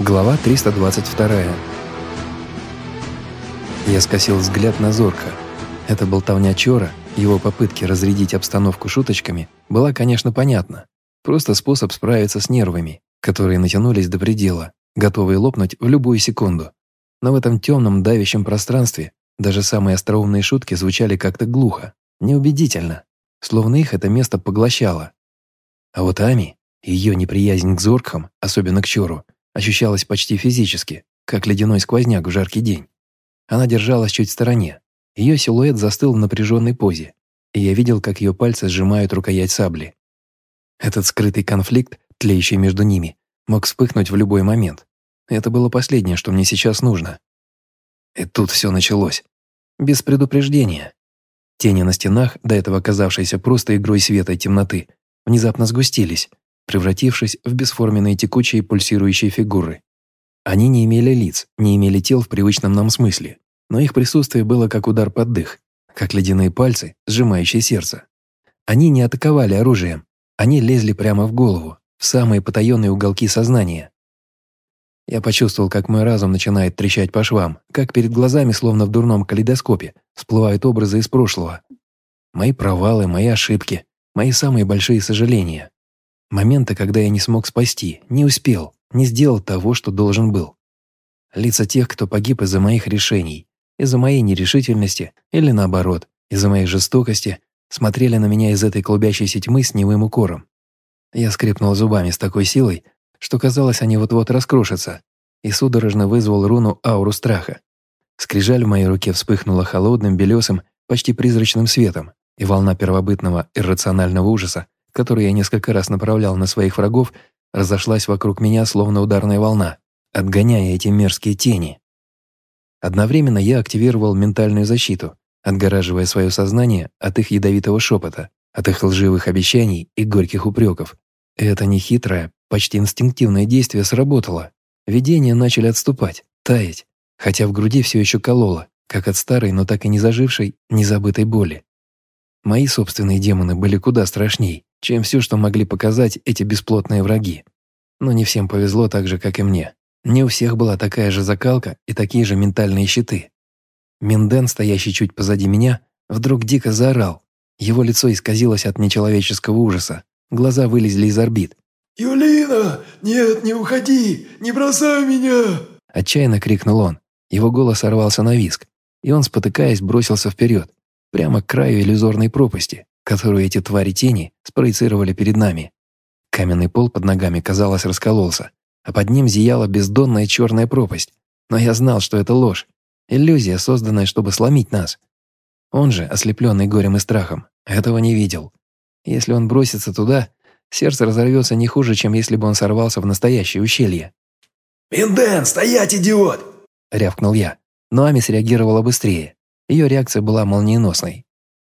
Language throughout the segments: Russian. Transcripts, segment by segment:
Глава 322. Я скосил взгляд на Зорка. Это болтовня Чора, его попытки разрядить обстановку шуточками, была, конечно, понятна. Просто способ справиться с нервами, которые натянулись до предела, готовые лопнуть в любую секунду. Но в этом темном давящем пространстве даже самые остроумные шутки звучали как-то глухо, неубедительно, словно их это место поглощало. А вот Ами, ее неприязнь к Зоркхам, особенно к Чору, ощущалась почти физически, как ледяной сквозняк в жаркий день. Она держалась чуть в стороне. Ее силуэт застыл в напряженной позе, и я видел, как ее пальцы сжимают рукоять сабли. Этот скрытый конфликт, тлеющий между ними, мог вспыхнуть в любой момент. Это было последнее, что мне сейчас нужно. И тут все началось. Без предупреждения. Тени на стенах, до этого казавшиеся просто игрой света и темноты, внезапно сгустились, превратившись в бесформенные текучие пульсирующие фигуры. Они не имели лиц, не имели тел в привычном нам смысле, но их присутствие было как удар под дых, как ледяные пальцы, сжимающие сердце. Они не атаковали оружием, они лезли прямо в голову, в самые потаенные уголки сознания. Я почувствовал, как мой разум начинает трещать по швам, как перед глазами, словно в дурном калейдоскопе, всплывают образы из прошлого. Мои провалы, мои ошибки, мои самые большие сожаления. Моменты, когда я не смог спасти, не успел, не сделал того, что должен был. Лица тех, кто погиб из-за моих решений, из-за моей нерешительности или наоборот, из-за моей жестокости, смотрели на меня из этой клубящейся тьмы с немым укором. Я скрипнул зубами с такой силой, что казалось, они вот-вот раскрошатся, и судорожно вызвал руну ауру страха. Скрижаль в моей руке вспыхнула холодным, белесым, почти призрачным светом, и волна первобытного иррационального ужаса которую я несколько раз направлял на своих врагов, разошлась вокруг меня словно ударная волна, отгоняя эти мерзкие тени. Одновременно я активировал ментальную защиту, отгораживая свое сознание от их ядовитого шепота, от их лживых обещаний и горьких упреков. Это нехитрое, почти инстинктивное действие сработало. Видения начали отступать, таять, хотя в груди все еще кололо, как от старой, но так и не зажившей, незабытой боли. Мои собственные демоны были куда страшней, чем все, что могли показать эти бесплотные враги. Но не всем повезло так же, как и мне. Не у всех была такая же закалка и такие же ментальные щиты. Минден, стоящий чуть позади меня, вдруг дико заорал. Его лицо исказилось от нечеловеческого ужаса. Глаза вылезли из орбит. «Юлина! Нет, не уходи! Не бросай меня!» Отчаянно крикнул он. Его голос сорвался на виск, и он, спотыкаясь, бросился вперед, прямо к краю иллюзорной пропасти, которую эти твари тени спроецировали перед нами. Каменный пол под ногами, казалось, раскололся, а под ним зияла бездонная черная пропасть. Но я знал, что это ложь, иллюзия, созданная, чтобы сломить нас. Он же, ослепленный горем и страхом, этого не видел. Если он бросится туда, сердце разорвется не хуже, чем если бы он сорвался в настоящее ущелье. «Минден, стоять, идиот!» — рявкнул я. Но Ами среагировала быстрее. Ее реакция была молниеносной.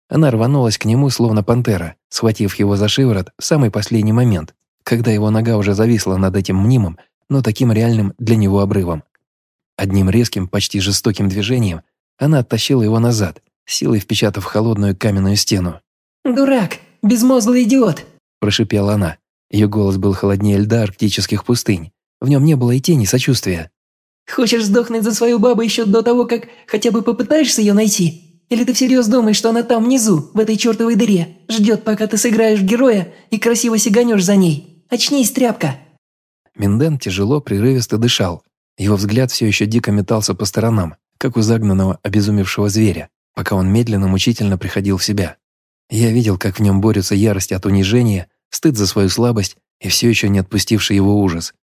Она рванулась к нему, словно пантера, схватив его за шиворот в самый последний момент, когда его нога уже зависла над этим мнимым, но таким реальным для него обрывом. Одним резким, почти жестоким движением она оттащила его назад, силой впечатав холодную каменную стену. «Дурак! Безмозглый идиот!» – прошипела она. Ее голос был холоднее льда арктических пустынь. В нем не было и тени сочувствия. «Хочешь сдохнуть за свою бабу еще до того, как хотя бы попытаешься ее найти? Или ты всерьез думаешь, что она там внизу, в этой чертовой дыре, ждет, пока ты сыграешь в героя и красиво сиганешь за ней? Очнись, тряпка!» Минден тяжело, прерывисто дышал. Его взгляд все еще дико метался по сторонам, как у загнанного, обезумевшего зверя, пока он медленно, мучительно приходил в себя. Я видел, как в нем борются ярость от унижения, стыд за свою слабость и все еще не отпустивший его ужас.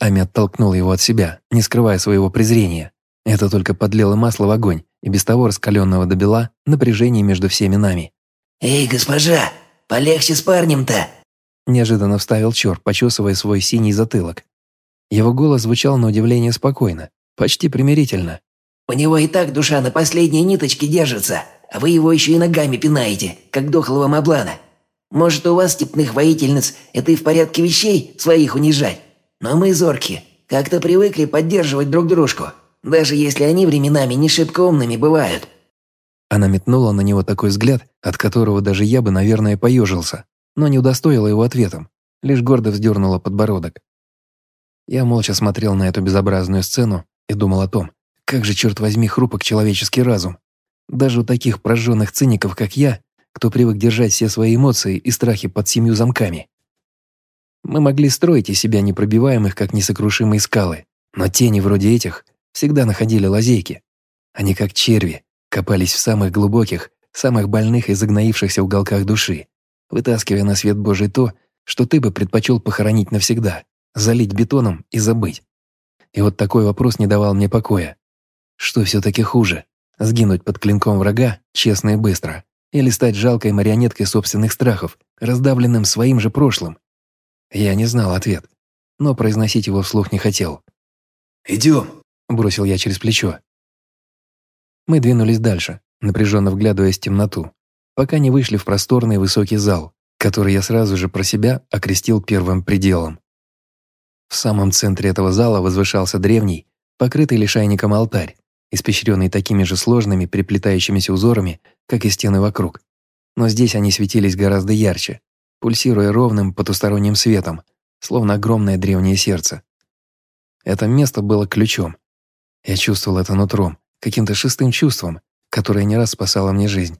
Ами оттолкнул его от себя, не скрывая своего презрения. Это только подлило масло в огонь, и без того раскаленного до бела напряжение между всеми нами. «Эй, госпожа, полегче с парнем-то!» Неожиданно вставил Чор, почесывая свой синий затылок. Его голос звучал на удивление спокойно, почти примирительно. «У него и так душа на последней ниточке держится, а вы его еще и ногами пинаете, как дохлого маблана. Может, у вас, степных воительниц, это и в порядке вещей своих унижать? Но мы зорки, как-то привыкли поддерживать друг дружку даже если они временами не шибко умными бывают». Она метнула на него такой взгляд, от которого даже я бы, наверное, поежился, но не удостоила его ответом, лишь гордо вздернула подбородок. Я молча смотрел на эту безобразную сцену и думал о том, как же, черт возьми, хрупок человеческий разум. Даже у таких прожженных циников, как я, кто привык держать все свои эмоции и страхи под семью замками. Мы могли строить из себя непробиваемых, как несокрушимые скалы, но тени вроде этих всегда находили лазейки. Они, как черви, копались в самых глубоких, самых больных и загноившихся уголках души, вытаскивая на свет Божий то, что ты бы предпочел похоронить навсегда, залить бетоном и забыть. И вот такой вопрос не давал мне покоя. Что все-таки хуже? Сгинуть под клинком врага, честно и быстро, или стать жалкой марионеткой собственных страхов, раздавленным своим же прошлым? Я не знал ответ, но произносить его вслух не хотел. «Идем», – бросил я через плечо. Мы двинулись дальше, напряженно вглядываясь в темноту, пока не вышли в просторный высокий зал, который я сразу же про себя окрестил первым пределом. В самом центре этого зала возвышался древний, покрытый лишайником алтарь, испещренный такими же сложными переплетающимися узорами, как и стены вокруг. Но здесь они светились гораздо ярче, пульсируя ровным потусторонним светом, словно огромное древнее сердце. Это место было ключом. Я чувствовал это нутром, каким-то шестым чувством, которое не раз спасало мне жизнь.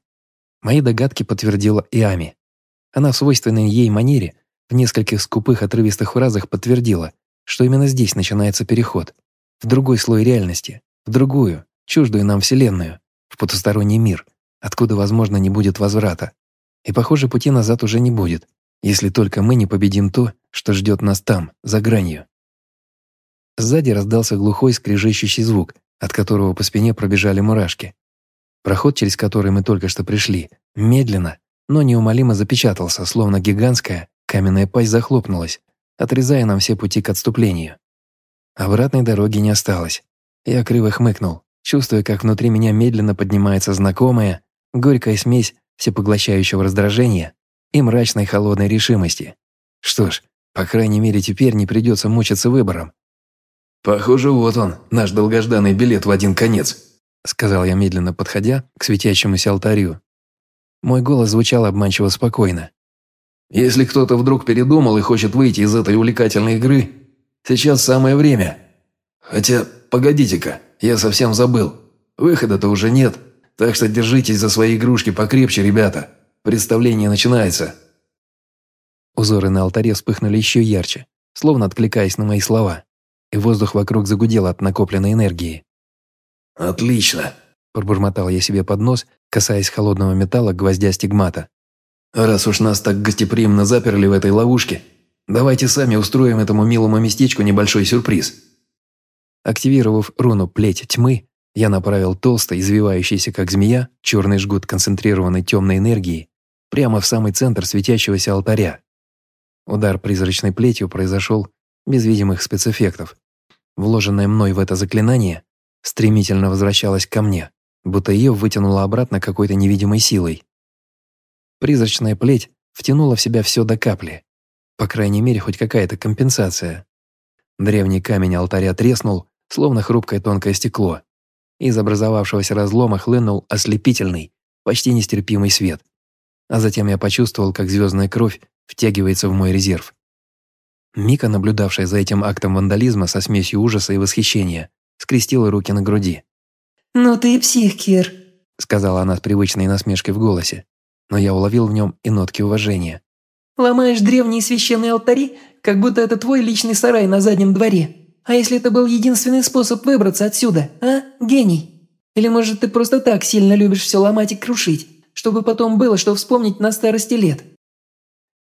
Мои догадки подтвердила и Ами. Она в свойственной ей манере в нескольких скупых отрывистых фразах подтвердила, что именно здесь начинается переход, в другой слой реальности, в другую, чуждую нам Вселенную, в потусторонний мир, откуда, возможно, не будет возврата. И, похоже, пути назад уже не будет, если только мы не победим то, что ждет нас там, за гранью. Сзади раздался глухой скрежещущий звук, от которого по спине пробежали мурашки. Проход, через который мы только что пришли, медленно, но неумолимо запечатался, словно гигантская каменная пасть захлопнулась, отрезая нам все пути к отступлению. Обратной дороги не осталось. Я криво хмыкнул, чувствуя, как внутри меня медленно поднимается знакомая, горькая смесь всепоглощающего раздражения и мрачной холодной решимости. Что ж, по крайней мере, теперь не придется мучиться выбором. «Похоже, вот он, наш долгожданный билет в один конец», сказал я медленно, подходя к светящемуся алтарю. Мой голос звучал обманчиво спокойно. «Если кто-то вдруг передумал и хочет выйти из этой увлекательной игры, сейчас самое время. Хотя, погодите-ка, я совсем забыл. Выхода-то уже нет, так что держитесь за свои игрушки покрепче, ребята. Представление начинается». Узоры на алтаре вспыхнули еще ярче, словно откликаясь на мои слова, и воздух вокруг загудел от накопленной энергии. «Отлично!» – пробормотал я себе под нос, касаясь холодного металла гвоздя стигмата. «Раз уж нас так гостеприимно заперли в этой ловушке, давайте сами устроим этому милому местечку небольшой сюрприз». Активировав руну «Плеть тьмы», я направил толсто, извивающийся как змея, черный жгут концентрированной темной энергии прямо в самый центр светящегося алтаря. Удар призрачной плетью произошел без видимых спецэффектов. Вложенное мной в это заклинание стремительно возвращалась ко мне, будто ее вытянуло обратно какой-то невидимой силой. Призрачная плеть втянула в себя все до капли. По крайней мере, хоть какая-то компенсация. Древний камень алтаря треснул, словно хрупкое тонкое стекло. Из образовавшегося разлома хлынул ослепительный, почти нестерпимый свет. А затем я почувствовал, как звездная кровь втягивается в мой резерв. Мика, наблюдавшая за этим актом вандализма со смесью ужаса и восхищения, скрестила руки на груди. «Ну ты псих, Кир», — сказала она с привычной насмешкой в голосе, но я уловил в нем и нотки уважения. «Ломаешь древние священные алтари, как будто это твой личный сарай на заднем дворе. А если это был единственный способ выбраться отсюда, а, гений? Или, может, ты просто так сильно любишь все ломать и крушить, чтобы потом было что вспомнить на старости лет?»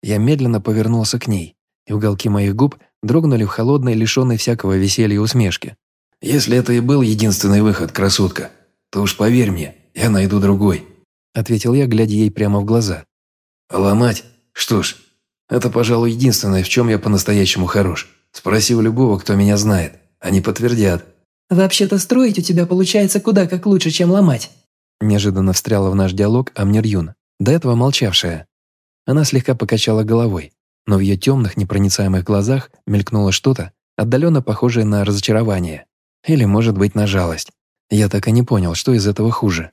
Я медленно повернулся к ней, и уголки моих губ дрогнули в холодной, лишенной всякого веселья усмешке. «Если это и был единственный выход, красотка, то уж поверь мне, я найду другой», ответил я, глядя ей прямо в глаза. «А ломать? Что ж, это, пожалуй, единственное, в чем я по-настоящему хорош. Спроси у любого, кто меня знает. Они подтвердят». «Вообще-то строить у тебя получается куда как лучше, чем ломать». Неожиданно встряла в наш диалог Амнир Юн, до этого молчавшая. Она слегка покачала головой, но в ее темных, непроницаемых глазах мелькнуло что-то, отдаленно похожее на разочарование. Или, может быть, на жалость. Я так и не понял, что из этого хуже.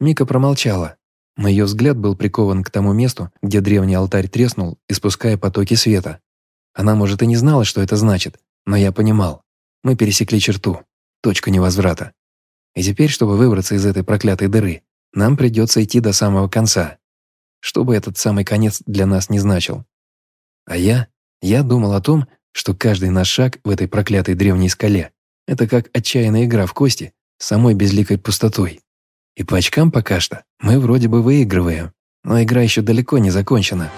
Мика промолчала, но ее взгляд был прикован к тому месту, где древний алтарь треснул, испуская потоки света. Она, может, и не знала, что это значит, но я понимал. Мы пересекли черту, точку невозврата. И теперь, чтобы выбраться из этой проклятой дыры, нам придется идти до самого конца. Что бы этот самый конец для нас не значил. А я, я думал о том, что каждый наш шаг в этой проклятой древней скале – это как отчаянная игра в кости с самой безликой пустотой. И по очкам пока что мы вроде бы выигрываем, но игра еще далеко не закончена.